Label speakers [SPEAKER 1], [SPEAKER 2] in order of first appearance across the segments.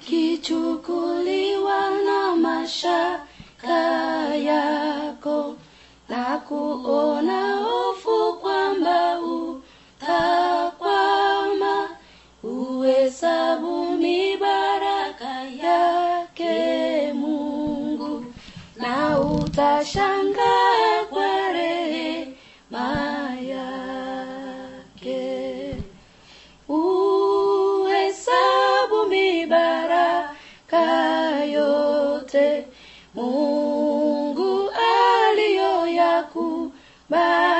[SPEAKER 1] ukichukuliwa na mashaka yako na kuona hofu kwamba utakwama uhesabu mibaraka yake mungu na utashangaa yote mungu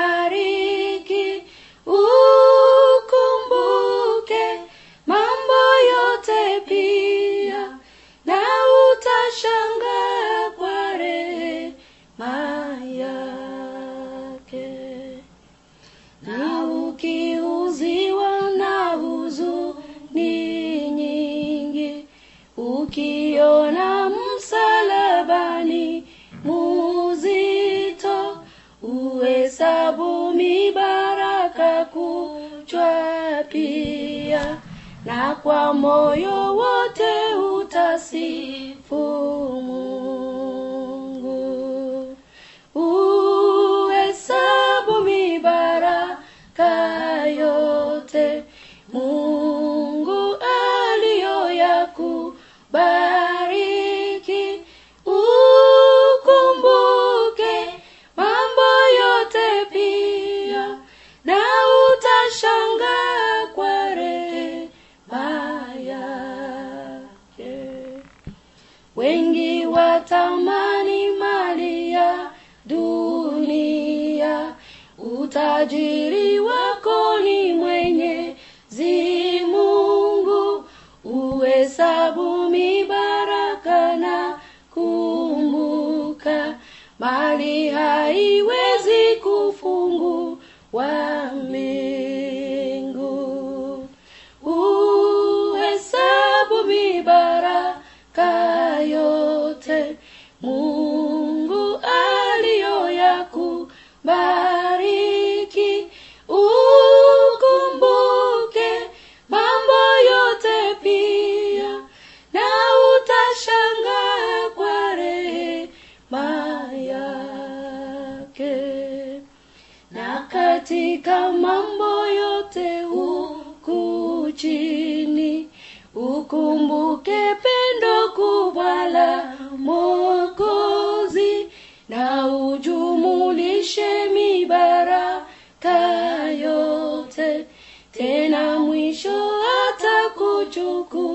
[SPEAKER 1] aliyoyakubariki ukumbuke mambo yote pia na utashangaa kwa rehema yake. Na ukiuziwa na huzuni nyingi ukiona pia na kwa moyo wote utasifu mungu wengi watamani mali ya dunia. Utajiri wako ni mwenyezi mungu. Uhesabu mibaraka na kumbuka. Mali haiwezi kufungu mbingu mungu aliyoyakubariki ukumbuke mambo yote pia na utashangaa kwa rehema yake. Na katika mambo yote huku chini ukumbuke pendo kubwa la mokozi 조금